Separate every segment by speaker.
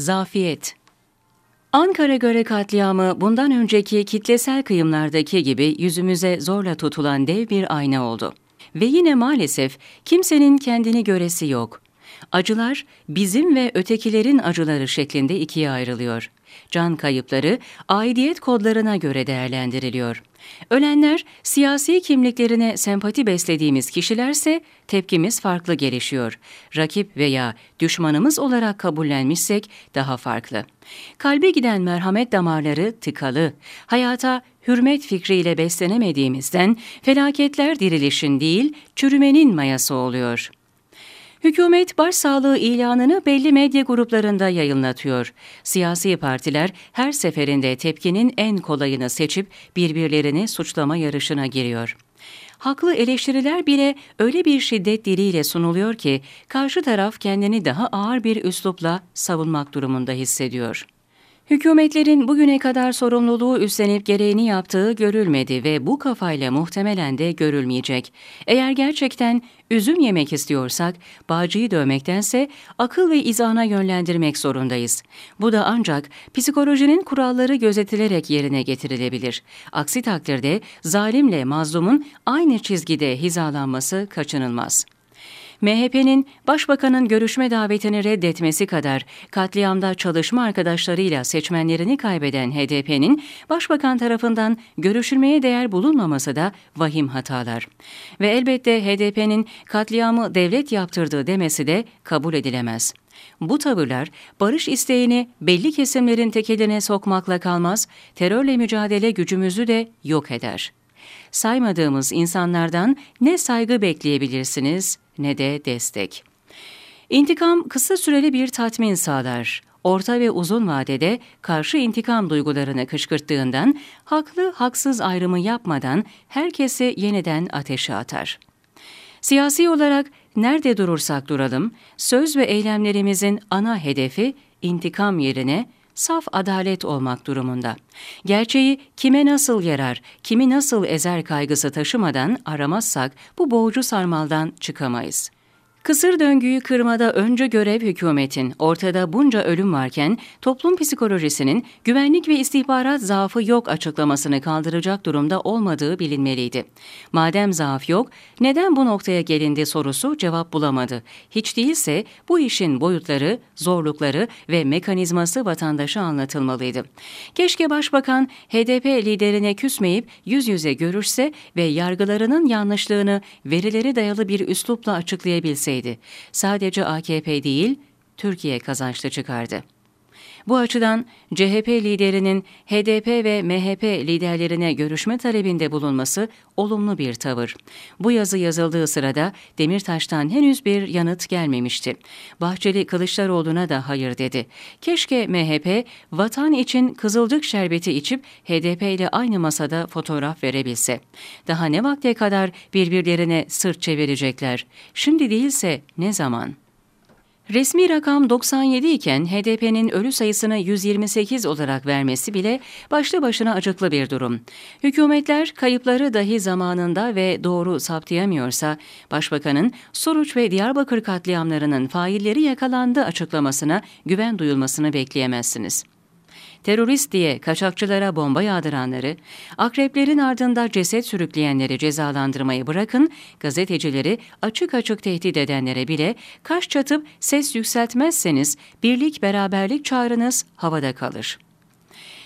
Speaker 1: Zafiyet Ankara Göre katliamı bundan önceki kitlesel kıyımlardaki gibi yüzümüze zorla tutulan dev bir ayna oldu. Ve yine maalesef kimsenin kendini göresi yok. Acılar bizim ve ötekilerin acıları şeklinde ikiye ayrılıyor. Can kayıpları aidiyet kodlarına göre değerlendiriliyor. Ölenler siyasi kimliklerine sempati beslediğimiz kişilerse tepkimiz farklı gelişiyor. Rakip veya düşmanımız olarak kabullenmişsek daha farklı. Kalbe giden merhamet damarları tıkalı. Hayata hürmet fikriyle beslenemediğimizden felaketler dirilişin değil, çürümenin mayası oluyor.'' Hükümet başsağlığı ilanını belli medya gruplarında yayınlatıyor. Siyasi partiler her seferinde tepkinin en kolayını seçip birbirlerini suçlama yarışına giriyor. Haklı eleştiriler bile öyle bir şiddet diliyle sunuluyor ki karşı taraf kendini daha ağır bir üslupla savunmak durumunda hissediyor. Hükümetlerin bugüne kadar sorumluluğu üstlenip gereğini yaptığı görülmedi ve bu kafayla muhtemelen de görülmeyecek. Eğer gerçekten üzüm yemek istiyorsak, bağcıyı dövmektense akıl ve izana yönlendirmek zorundayız. Bu da ancak psikolojinin kuralları gözetilerek yerine getirilebilir. Aksi takdirde zalimle mazlumun aynı çizgide hizalanması kaçınılmaz. MHP'nin başbakanın görüşme davetini reddetmesi kadar katliamda çalışma arkadaşlarıyla seçmenlerini kaybeden HDP'nin başbakan tarafından görüşülmeye değer bulunmaması da vahim hatalar. Ve elbette HDP'nin katliamı devlet yaptırdığı demesi de kabul edilemez. Bu tavırlar barış isteğini belli kesimlerin tekeline sokmakla kalmaz, terörle mücadele gücümüzü de yok eder. Saymadığımız insanlardan ne saygı bekleyebilirsiniz ne de destek. İntikam kısa süreli bir tatmin sağlar. Orta ve uzun vadede karşı intikam duygularını kışkırttığından haklı haksız ayrımı yapmadan herkesi yeniden ateşe atar. Siyasi olarak nerede durursak duralım, söz ve eylemlerimizin ana hedefi intikam yerine saf adalet olmak durumunda. Gerçeği kime nasıl yarar, kimi nasıl ezer kaygısı taşımadan aramazsak bu boğucu sarmaldan çıkamayız.'' Kısır döngüyü kırmada önce görev hükümetin, ortada bunca ölüm varken toplum psikolojisinin güvenlik ve istihbarat zaafı yok açıklamasını kaldıracak durumda olmadığı bilinmeliydi. Madem zaaf yok, neden bu noktaya gelindi sorusu cevap bulamadı. Hiç değilse bu işin boyutları, zorlukları ve mekanizması vatandaşa anlatılmalıydı. Keşke Başbakan HDP liderine küsmeyip yüz yüze görüşse ve yargılarının yanlışlığını verileri dayalı bir üslupla açıklayabilse etseydi sadece AKP değil Türkiye kazançlı çıkardı. Bu açıdan CHP liderinin HDP ve MHP liderlerine görüşme talebinde bulunması olumlu bir tavır. Bu yazı yazıldığı sırada Demirtaş'tan henüz bir yanıt gelmemişti. Bahçeli Kılıçdaroğlu'na da hayır dedi. Keşke MHP vatan için kızılcık şerbeti içip HDP ile aynı masada fotoğraf verebilse. Daha ne vakte kadar birbirlerine sırt çevirecekler? Şimdi değilse ne zaman?'' Resmi rakam 97 iken HDP'nin ölü sayısını 128 olarak vermesi bile başlı başına acıklı bir durum. Hükümetler kayıpları dahi zamanında ve doğru saptayamıyorsa, Başbakanın Soruç ve Diyarbakır katliamlarının failleri yakalandı açıklamasına güven duyulmasını bekleyemezsiniz terörist diye kaçakçılara bomba yağdıranları, akreplerin ardında ceset sürükleyenleri cezalandırmayı bırakın, gazetecileri açık açık tehdit edenlere bile kaş çatıp ses yükseltmezseniz birlik beraberlik çağrınız havada kalır.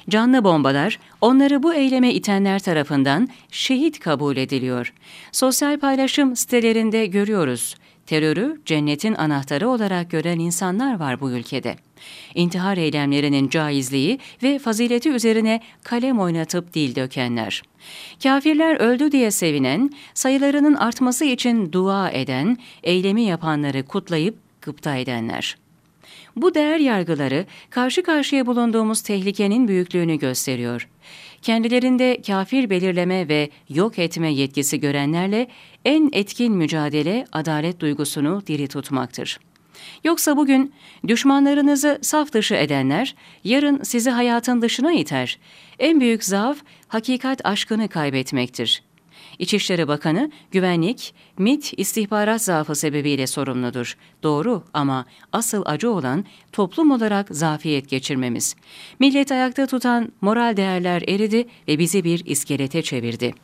Speaker 1: Canlı bombalar onları bu eyleme itenler tarafından şehit kabul ediliyor. Sosyal paylaşım sitelerinde görüyoruz. Terörü cennetin anahtarı olarak gören insanlar var bu ülkede. İntihar eylemlerinin caizliği ve fazileti üzerine kalem oynatıp dil dökenler. Kafirler öldü diye sevinen, sayılarının artması için dua eden, eylemi yapanları kutlayıp gıpta edenler. Bu değer yargıları karşı karşıya bulunduğumuz tehlikenin büyüklüğünü gösteriyor. Kendilerinde kafir belirleme ve yok etme yetkisi görenlerle en etkin mücadele adalet duygusunu diri tutmaktır. Yoksa bugün düşmanlarınızı saf dışı edenler yarın sizi hayatın dışına iter. En büyük zaaf hakikat aşkını kaybetmektir. İçişleri Bakanı, güvenlik, MIT istihbarat zaafı sebebiyle sorumludur. Doğru ama asıl acı olan toplum olarak zafiyet geçirmemiz. Millet ayakta tutan moral değerler eridi ve bizi bir iskelete çevirdi.